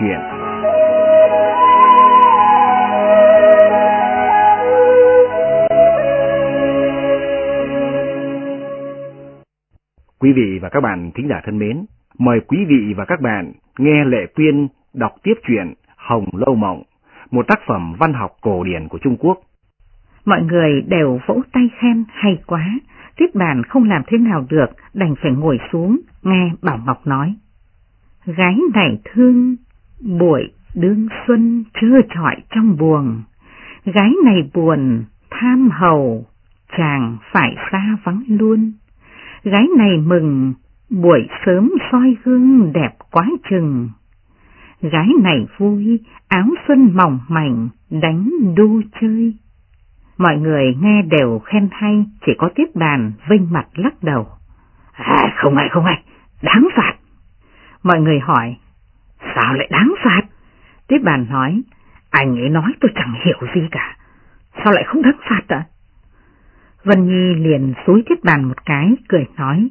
chuyện. Quý vị và các bạn thính giả thân mến, mời quý vị và các bạn nghe Lệ Quyên đọc tiếp truyện Hồng Lâu Mộng, một tác phẩm văn học cổ điển của Trung Quốc. Mọi người đều vỗ tay khen hay quá, tiếp bàn không làm thế nào được, đành phải ngồi xuống, nghe Bảo Ngọc nói. Gái này thương, buổi đương xuân trưa trọi trong buồng. Gái này buồn, tham hầu, chàng phải xa vắng luôn. Gái này mừng, buổi sớm soi gương đẹp quá chừng. Gái này vui, áo xuân mỏng mảnh, đánh đu chơi. Mọi người nghe đều khen hay, chỉ có tiết bàn vinh mặt lắc đầu. À, không ai không ai, đáng phạt. Mọi người hỏi, sao lại đáng phạt? Tiếp bàn nói, anh ấy nói tôi chẳng hiểu gì cả, sao lại không đáng phạt ạ? Vân Nhi liền xúi tiết bàn một cái, cười nói,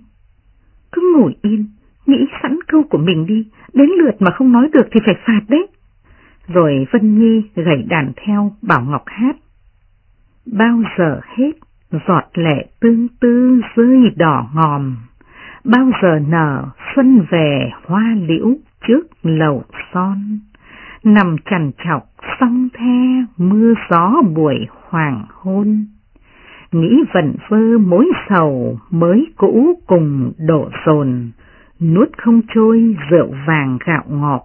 cứ ngồi yên, nghĩ sẵn câu của mình đi, đến lượt mà không nói được thì phải phạt đấy. Rồi Vân Nhi gảy đàn theo Bảo Ngọc hát. Bao giờ hết, giọt lệ tương tư rơi đỏ ngòm, bao giờ nở xuân về hoa liễu trước lầu son, nằm chằn chọc song the mưa gió buổi hoàng hôn. Nghĩ vận vơ mối sầu mới cũ cùng đổ dồn, nuốt không trôi rượu vàng gạo ngọt,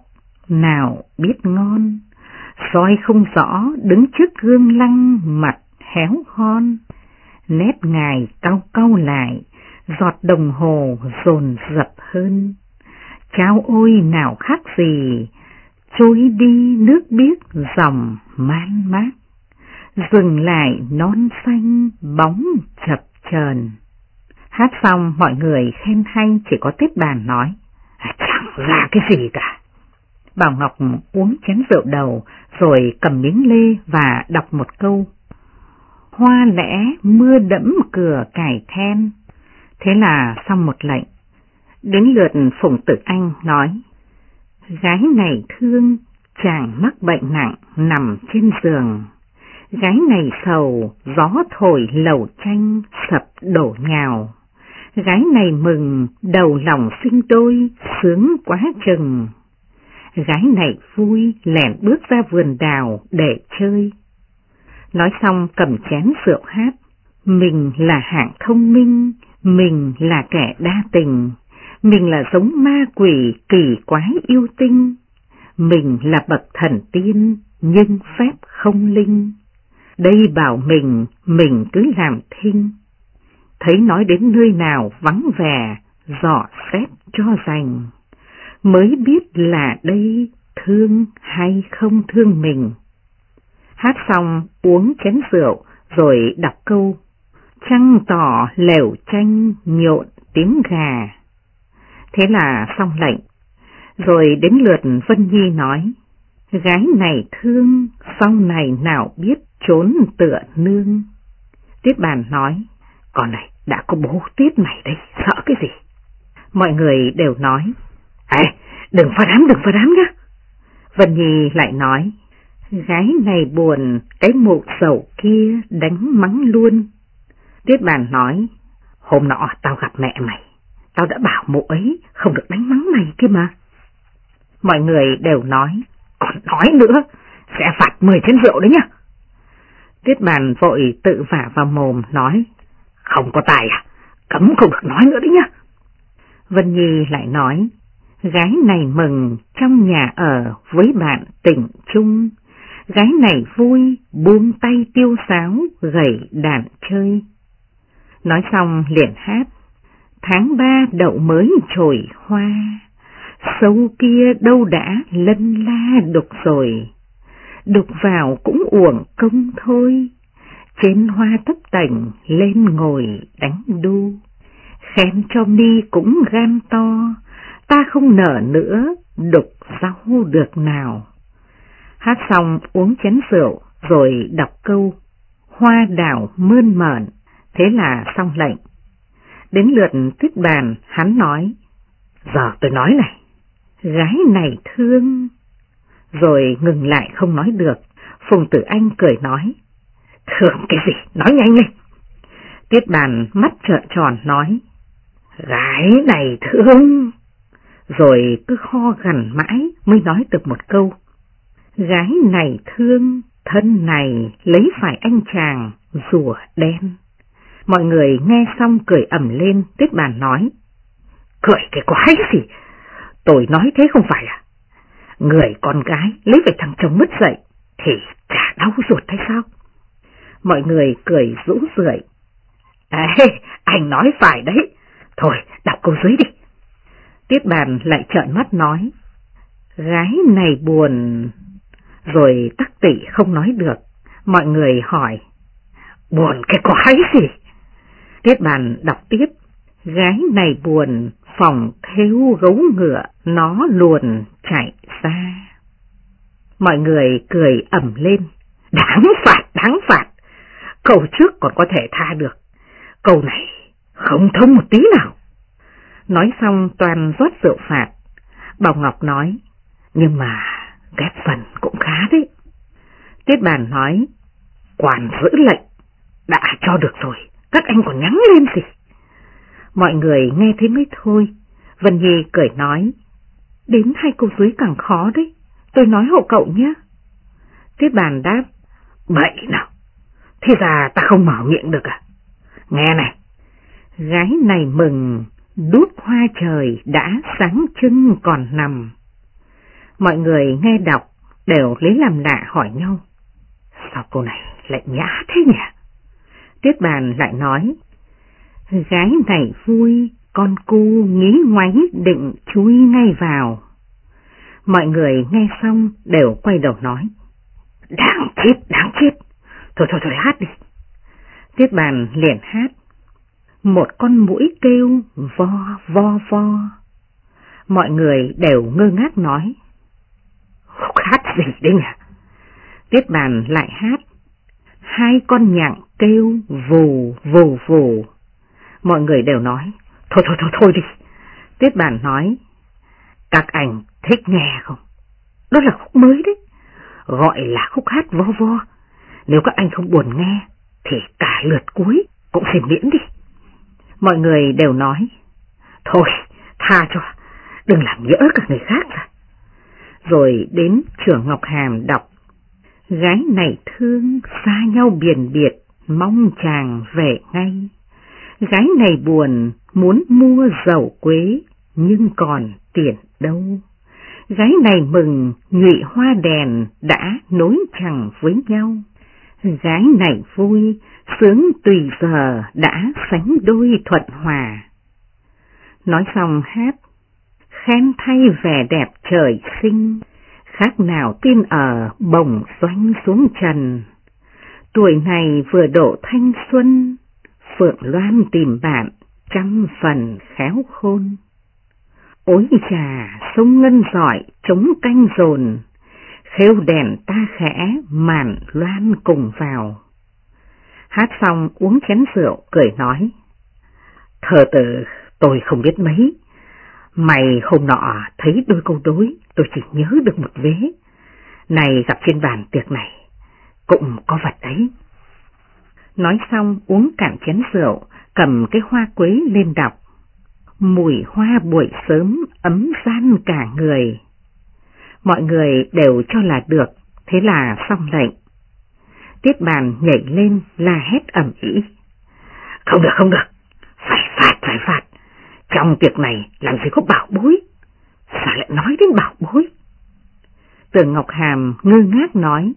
nào biết ngon, soi không rõ đứng trước gương lăng mặt héo hon, nét ngài cau cau lại, giọt đồng hồ dồn dập hơn. Cháo ôi nào khác gì, trôi đi nước biếc dòng man mát, dừng lại non xanh bóng chập chờn. Hát xong mọi người khen hay chỉ có tiếp bàn nói, chẳng ra cái gì cả. Bảo Ngọc uống chén rượu đầu rồi cầm miếng lê và đọc một câu hoa lẽ mưa đẫm cửa cải then. Thế là xong một lệnh. Đến lượt Phùng Tử Anh nói, gái này thương, chàng mắc bệnh nặng nằm trên giường. Gái này sầu, gió thổi lầu tranh sập đổ nhào. Gái này mừng, đầu lòng sinh đôi, sướng quá chừng. Gái này vui, lẻn bước ra vườn đào để chơi. Nói xong cầm chén rượu hát, mình là hạng thông minh, mình là kẻ đa tình, mình là giống ma quỷ kỳ quái yêu tinh, mình là bậc thần tiên, nhưng phép không linh. Đây bảo mình, mình cứ làm thinh. Thấy nói đến nơi nào vắng vẻ, dò xét cho dành, mới biết là đây thương hay không thương mình. Hát xong uống chén rượu rồi đọc câu Trăng tỏ lều tranh nhộn tiếng gà. Thế là xong lệnh. Rồi đến lượt Vân Nhi nói, gái này thương, sau này nào biết trốn tựa nương. Tiết bàn nói, con này đã có bố tiết này đây, sợ cái gì? Mọi người đều nói, Ê, đừng phá đám, đừng phá đám nhá. Vân Nhi lại nói, Gái này buồn, cái mụ sầu kia đánh mắng luôn. Tiết bàn nói, hôm nọ tao gặp mẹ mày, tao đã bảo mụ ấy không được đánh mắng mày kia mà. Mọi người đều nói, còn nói nữa, sẽ phạt 10 chén rượu đấy nhá. Tiết bàn vội tự vả vào mồm nói, không có tài à, cấm không được nói nữa đấy nhá. Vân Nhi lại nói, gái này mừng trong nhà ở với bạn tỉnh chung, gái này vui, buông tay tiêu sáo, gầy đàn chơi. Nói xong liền hát, tháng ba đậu mới trồi hoa, sâu kia đâu đã lân la đục rồi, đục vào cũng uổng công thôi, trên hoa tấp tảnh lên ngồi đánh đu, khen cho mi cũng gan to, ta không nở nữa, đục rau được nào. Hát xong uống chén rượu rồi đọc câu Hoa đào mơn mởn, thế là xong lệnh. Đến lượt tuyết bàn hắn nói Giờ tôi nói này, gái này thương, rồi ngừng lại không nói được. Phùng Tử Anh cười nói, Thương cái gì, nói nhanh lên. Tiết bàn mắt trợn tròn nói, Gái này thương. Rồi cứ ho gần mãi mới nói được một câu. Gái này thương, thân này lấy phải anh chàng, rùa đen. Mọi người nghe xong cười ẩm lên, tuyết bàn nói. Cười cái quái gì? Tôi nói thế không phải à? Người con gái lấy về thằng chồng mất dậy thì chả đau ruột hay sao? Mọi người cười rũ rượi. Ê, anh nói phải đấy. Thôi, đọc câu dưới đi. Tiết bàn lại trợn mắt nói. Gái này buồn. Rồi tắc tị không nói được. Mọi người hỏi. Buồn cái quái gì? Kết bàn đọc tiếp. Gái này buồn, phòng theo gấu ngựa, nó luồn chạy xa. Mọi người cười ẩm lên. Đáng phạt, đáng phạt. Câu trước còn có thể tha được. Câu này không thông một tí nào. Nói xong toàn rót rượu phạt. Bảo Ngọc nói, nhưng mà ghép phần cũng khá đấy. Tiết bàn nói, quản giữ lệnh, đã cho được rồi, các anh còn nhắn lên gì. Mọi người nghe thấy mới thôi, Vân Nhi cười nói, đến hai cô dưới càng khó đấy, tôi nói hộ cậu nhé. Thế bàn đáp, bậy nào, thế ra ta không mở miệng được à? Nghe này, gái này mừng, đút hoa trời đã sáng chân còn nằm. Mọi người nghe đọc đều lấy làm lạ hỏi nhau. Sao cô này lại nhã thế nhỉ? Tiết bàn lại nói, gái này vui, con cu nghĩ ngoáy định chui ngay vào. Mọi người nghe xong đều quay đầu nói, đáng chết, đáng chết, thôi thôi thôi hát đi. Tiết bàn liền hát, một con mũi kêu vo vo vo. Mọi người đều ngơ ngác nói, khúc hát gì đấy nhỉ? Tiết bàn lại hát, hai con nhặng kêu vù vù vù. Mọi người đều nói, thôi thôi thôi thôi đi. Tiết bản nói, các ảnh thích nghe không? Đó là khúc mới đấy, gọi là khúc hát vo vo. Nếu các anh không buồn nghe, thì cả lượt cuối cũng xin miễn đi. Mọi người đều nói, thôi, tha cho, đừng làm nhỡ cả người khác ra. Rồi đến trưởng Ngọc Hàm đọc, gái này thương xa nhau biển biệt, mong chàng về ngay. Gái này buồn, muốn mua dầu quế, nhưng còn tiền đâu. Gái này mừng, nhụy hoa đèn đã nối chẳng với nhau. Gái này vui, sướng tùy giờ đã sánh đôi thuận hòa. Nói xong hát, khen thay vẻ đẹp trời sinh, khác nào tiên ở bồng doanh xuống trần. Tuổi này vừa độ thanh xuân, Phượng Loan tìm bạn, trăm phần khéo khôn. Ối trà, sông ngân giỏi, chống canh dồn, khêu đèn ta khẽ, màn loan cùng vào. Hát xong uống chén rượu, cười nói. Thờ tử, tôi không biết mấy. Mày hôm nọ thấy đôi câu đối, tôi chỉ nhớ được một vế. Này gặp trên bàn tiệc này, cũng có vật ấy. Nói xong uống cạn chén rượu, cầm cái hoa quế lên đọc. Mùi hoa buổi sớm ấm gian cả người. Mọi người đều cho là được, thế là xong lệnh. Tiết bàn nhảy lên la hét ẩm ý. Không được, không được, phải phạt, phải phạt. Trong việc này làm gì có bảo bối, sao lại nói đến bảo bối? Tường Ngọc Hàm ngơ ngác nói,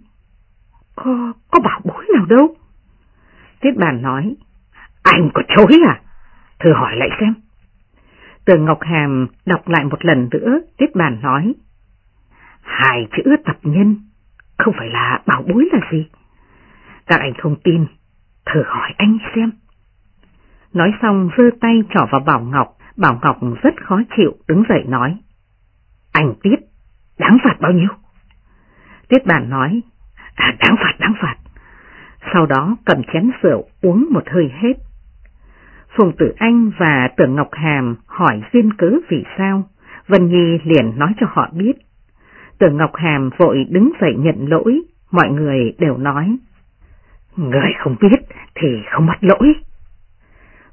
có, có bảo bối nào đâu? Tiết bàn nói, anh có chối à? Thử hỏi lại xem. Tường Ngọc Hàm đọc lại một lần nữa, Tiết bàn nói, hai chữ tập nhân, không phải là bảo bối là gì? Các anh không tin, thử hỏi anh xem. Nói xong giơ tay trỏ vào Bảo Ngọc, Bảo Ngọc rất khó chịu đứng dậy nói. Anh Tiết, đáng phạt bao nhiêu? Tiết bản nói, à, đáng phạt, đáng phạt. Sau đó cầm chén rượu uống một hơi hết. Phùng Tử Anh và Tưởng Ngọc Hàm hỏi duyên cớ vì sao, Vân Nhi liền nói cho họ biết. Tưởng Ngọc Hàm vội đứng dậy nhận lỗi, mọi người đều nói. Người không biết thì không bắt lỗi.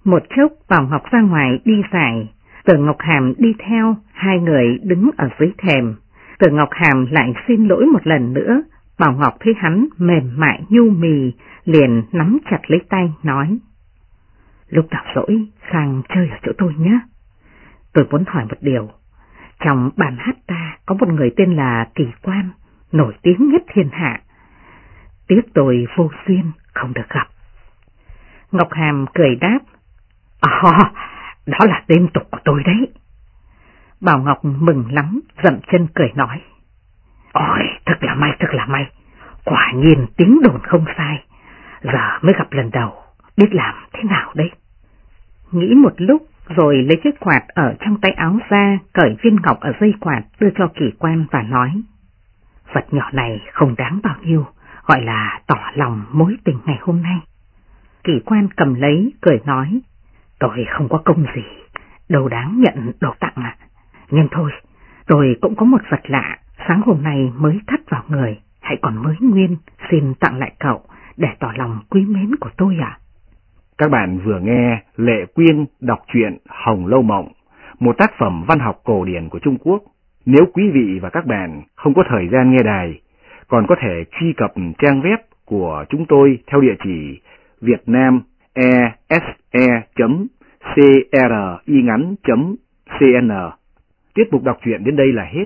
Một chốc Bảo Ngọc ra ngoài đi giải, Tưởng Ngọc Hàm đi theo, hai người đứng ở dưới thềm. Tưởng Ngọc Hàm lại xin lỗi một lần nữa, Bảo Ngọc thấy hắn mềm mại nhu mì, liền nắm chặt lấy tay nói. Lúc nào rỗi, sang chơi ở chỗ tôi nhé. Tôi muốn hỏi một điều. Trong bàn hát ta có một người tên là Kỳ Quan, nổi tiếng nhất thiên hạ. Tiếc tôi vô duyên, không được gặp. Ngọc Hàm cười đáp. À, đó là tên tục của tôi đấy. Bảo Ngọc mừng lắm, dậm chân cười nói. Ôi, thật là may, thật là may. Quả nhiên tiếng đồn không sai. Giờ mới gặp lần đầu, biết làm thế nào đấy. Nghĩ một lúc rồi lấy chiếc quạt ở trong tay áo ra, cởi viên ngọc ở dây quạt đưa cho kỳ quan và nói. Vật nhỏ này không đáng bao nhiêu, gọi là tỏ lòng mối tình ngày hôm nay. Kỳ quan cầm lấy, cười nói, tôi không có công gì, đâu đáng nhận đồ tặng à. Nhưng thôi, tôi cũng có một vật lạ, sáng hôm nay mới thắt vào người, hãy còn mới nguyên, xin tặng lại cậu, để tỏ lòng quý mến của tôi ạ. Các bạn vừa nghe Lệ Quyên đọc truyện Hồng Lâu Mộng, một tác phẩm văn học cổ điển của Trung Quốc. Nếu quý vị và các bạn không có thời gian nghe đài, còn có thể truy cập trang web của chúng tôi theo địa chỉ vietnamese.cringắn.cn. Tiết mục đọc truyện đến đây là hết.